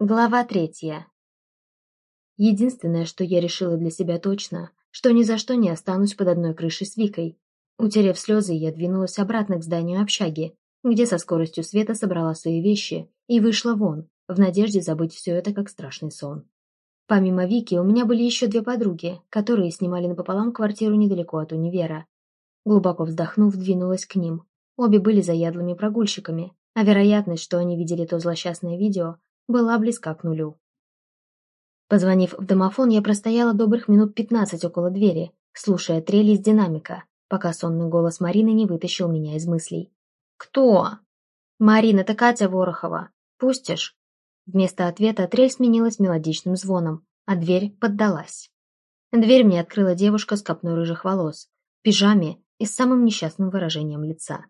Глава третья. Единственное, что я решила для себя точно, что ни за что не останусь под одной крышей с Викой. Утерев слезы, я двинулась обратно к зданию общаги, где со скоростью света собрала свои вещи и вышла вон, в надежде забыть все это как страшный сон. Помимо Вики, у меня были еще две подруги, которые снимали напополам квартиру недалеко от универа. Глубоко вздохнув, двинулась к ним. Обе были заядлыми прогульщиками, а вероятность, что они видели то злосчастное видео, была близка к нулю. Позвонив в домофон, я простояла добрых минут пятнадцать около двери, слушая трели из динамика, пока сонный голос Марины не вытащил меня из мыслей. «Кто?» «Марина, это Катя Ворохова. Пустишь?» Вместо ответа трель сменилась мелодичным звоном, а дверь поддалась. Дверь мне открыла девушка с копной рыжих волос, в пижаме и с самым несчастным выражением лица.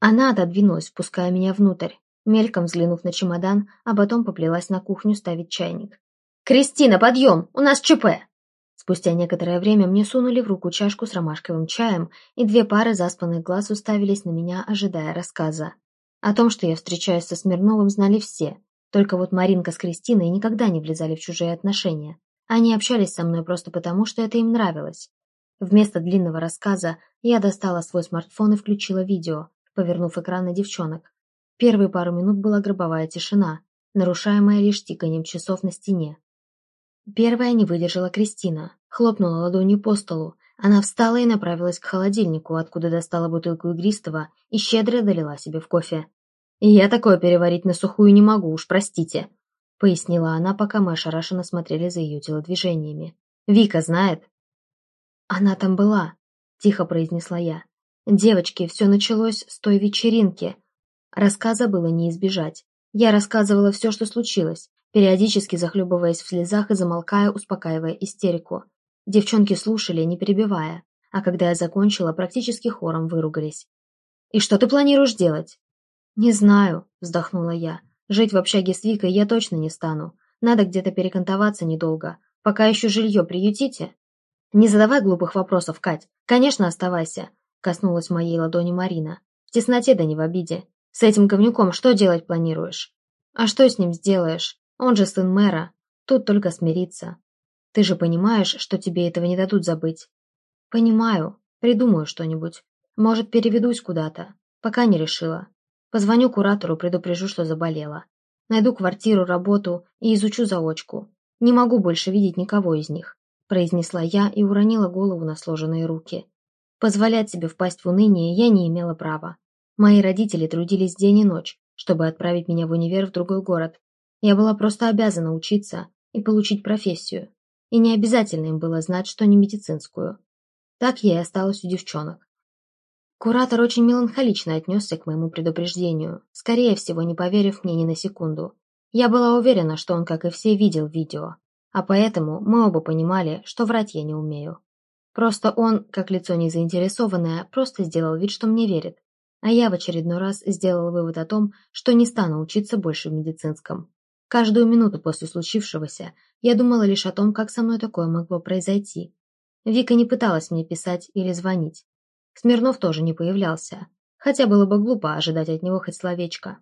Она отодвинулась, впуская меня внутрь, мельком взглянув на чемодан, а потом поплелась на кухню ставить чайник. «Кристина, подъем! У нас ЧП!» Спустя некоторое время мне сунули в руку чашку с ромашковым чаем, и две пары заспанных глаз уставились на меня, ожидая рассказа. О том, что я встречаюсь со Смирновым, знали все, только вот Маринка с Кристиной никогда не влезали в чужие отношения. Они общались со мной просто потому, что это им нравилось. Вместо длинного рассказа я достала свой смартфон и включила видео, повернув экран на девчонок. Первые пару минут была гробовая тишина, нарушаемая лишь тиканием часов на стене. Первая не выдержала Кристина, хлопнула ладонью по столу. Она встала и направилась к холодильнику, откуда достала бутылку игристого и щедро долила себе в кофе. «Я такое переварить на сухую не могу, уж простите», — пояснила она, пока мы ошарашенно смотрели за ее телодвижениями. «Вика знает?» «Она там была», — тихо произнесла я. «Девочки, все началось с той вечеринки, Рассказа было не избежать. Я рассказывала все, что случилось, периодически захлебываясь в слезах и замолкая, успокаивая истерику. Девчонки слушали, не перебивая, а когда я закончила, практически хором выругались. «И что ты планируешь делать?» «Не знаю», — вздохнула я. «Жить в общаге с Викой я точно не стану. Надо где-то перекантоваться недолго. Пока еще жилье приютите?» «Не задавай глупых вопросов, Кать. Конечно, оставайся», — коснулась моей ладони Марина. «В тесноте да не в обиде. С этим говнюком что делать планируешь? А что с ним сделаешь? Он же сын мэра. Тут только смириться. Ты же понимаешь, что тебе этого не дадут забыть? Понимаю. Придумаю что-нибудь. Может, переведусь куда-то. Пока не решила. Позвоню куратору, предупрежу, что заболела. Найду квартиру, работу и изучу заочку. Не могу больше видеть никого из них, произнесла я и уронила голову на сложенные руки. Позволять себе впасть в уныние я не имела права. Мои родители трудились день и ночь, чтобы отправить меня в универ в другой город. Я была просто обязана учиться и получить профессию. И не обязательно им было знать, что не медицинскую. Так я и осталась у девчонок. Куратор очень меланхолично отнесся к моему предупреждению, скорее всего, не поверив мне ни на секунду. Я была уверена, что он, как и все, видел видео, а поэтому мы оба понимали, что врать я не умею. Просто он, как лицо незаинтересованное, просто сделал вид, что мне верит, а я в очередной раз сделала вывод о том, что не стану учиться больше в медицинском. Каждую минуту после случившегося я думала лишь о том, как со мной такое могло произойти. Вика не пыталась мне писать или звонить. Смирнов тоже не появлялся, хотя было бы глупо ожидать от него хоть словечко.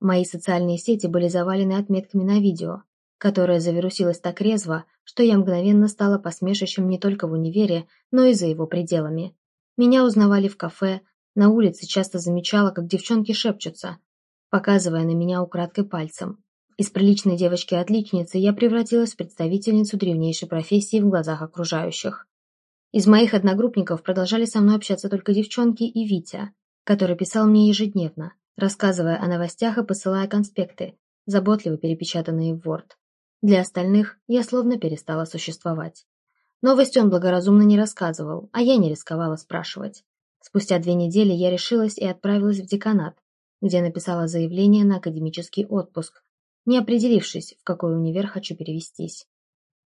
Мои социальные сети были завалены отметками на видео, которое завирусилось так резво, что я мгновенно стала посмешищем не только в универе, но и за его пределами. Меня узнавали в кафе, на улице часто замечала, как девчонки шепчутся, показывая на меня украдкой пальцем. Из приличной девочки-отличницы я превратилась в представительницу древнейшей профессии в глазах окружающих. Из моих одногруппников продолжали со мной общаться только девчонки и Витя, который писал мне ежедневно, рассказывая о новостях и посылая конспекты, заботливо перепечатанные в Word. Для остальных я словно перестала существовать. Новости он благоразумно не рассказывал, а я не рисковала спрашивать. Спустя две недели я решилась и отправилась в деканат, где написала заявление на академический отпуск, не определившись, в какой универ хочу перевестись.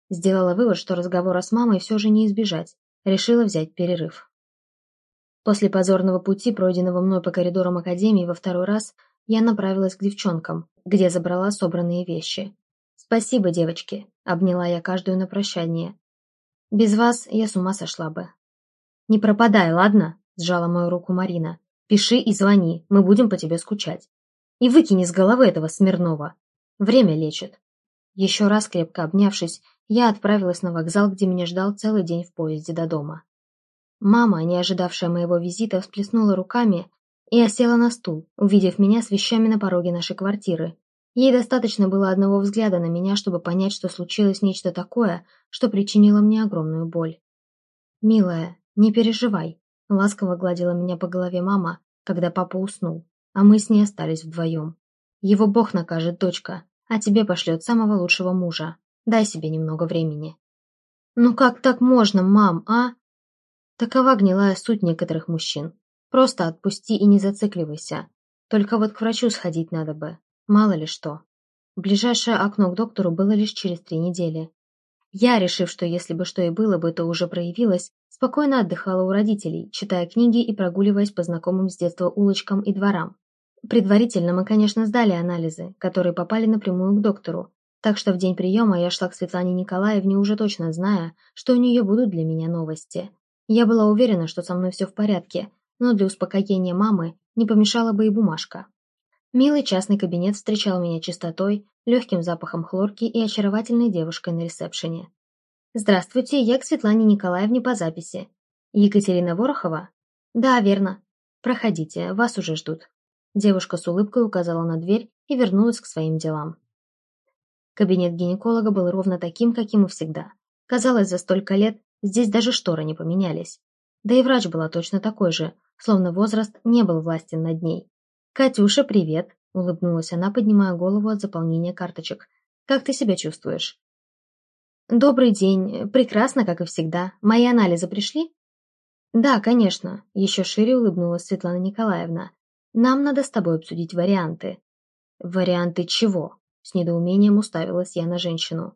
Сделала вывод, что разговора с мамой все же не избежать, решила взять перерыв. После позорного пути, пройденного мной по коридорам академии во второй раз, я направилась к девчонкам, где забрала собранные вещи. «Спасибо, девочки», — обняла я каждую на прощание. «Без вас я с ума сошла бы». «Не пропадай, ладно?» — сжала мою руку Марина. «Пиши и звони, мы будем по тебе скучать. И выкини с головы этого Смирнова. Время лечит». Еще раз крепко обнявшись, я отправилась на вокзал, где меня ждал целый день в поезде до дома. Мама, не ожидавшая моего визита, всплеснула руками и осела на стул, увидев меня с вещами на пороге нашей квартиры. Ей достаточно было одного взгляда на меня, чтобы понять, что случилось нечто такое, что причинило мне огромную боль. «Милая, не переживай», — ласково гладила меня по голове мама, когда папа уснул, а мы с ней остались вдвоем. «Его Бог накажет, дочка, а тебе пошлет самого лучшего мужа. Дай себе немного времени». «Ну как так можно, мам, а?» Такова гнилая суть некоторых мужчин. Просто отпусти и не зацикливайся. Только вот к врачу сходить надо бы. Мало ли что. Ближайшее окно к доктору было лишь через три недели. Я, решив, что если бы что и было бы, то уже проявилось, спокойно отдыхала у родителей, читая книги и прогуливаясь по знакомым с детства улочкам и дворам. Предварительно мы, конечно, сдали анализы, которые попали напрямую к доктору, так что в день приема я шла к Светлане Николаевне, уже точно зная, что у нее будут для меня новости. Я была уверена, что со мной все в порядке, но для успокоения мамы не помешала бы и бумажка. Милый частный кабинет встречал меня чистотой, легким запахом хлорки и очаровательной девушкой на ресепшене. «Здравствуйте, я к Светлане Николаевне по записи. Екатерина Ворохова?» «Да, верно. Проходите, вас уже ждут». Девушка с улыбкой указала на дверь и вернулась к своим делам. Кабинет гинеколога был ровно таким, каким и всегда. Казалось, за столько лет здесь даже шторы не поменялись. Да и врач была точно такой же, словно возраст не был властен над ней. «Катюша, привет!» – улыбнулась она, поднимая голову от заполнения карточек. «Как ты себя чувствуешь?» «Добрый день. Прекрасно, как и всегда. Мои анализы пришли?» «Да, конечно», – еще шире улыбнулась Светлана Николаевна. Нам надо с тобой обсудить варианты». «Варианты чего?» С недоумением уставилась я на женщину.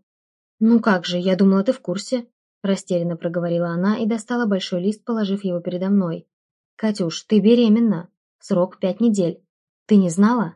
«Ну как же, я думала, ты в курсе», растерянно проговорила она и достала большой лист, положив его передо мной. «Катюш, ты беременна. Срок пять недель. Ты не знала?»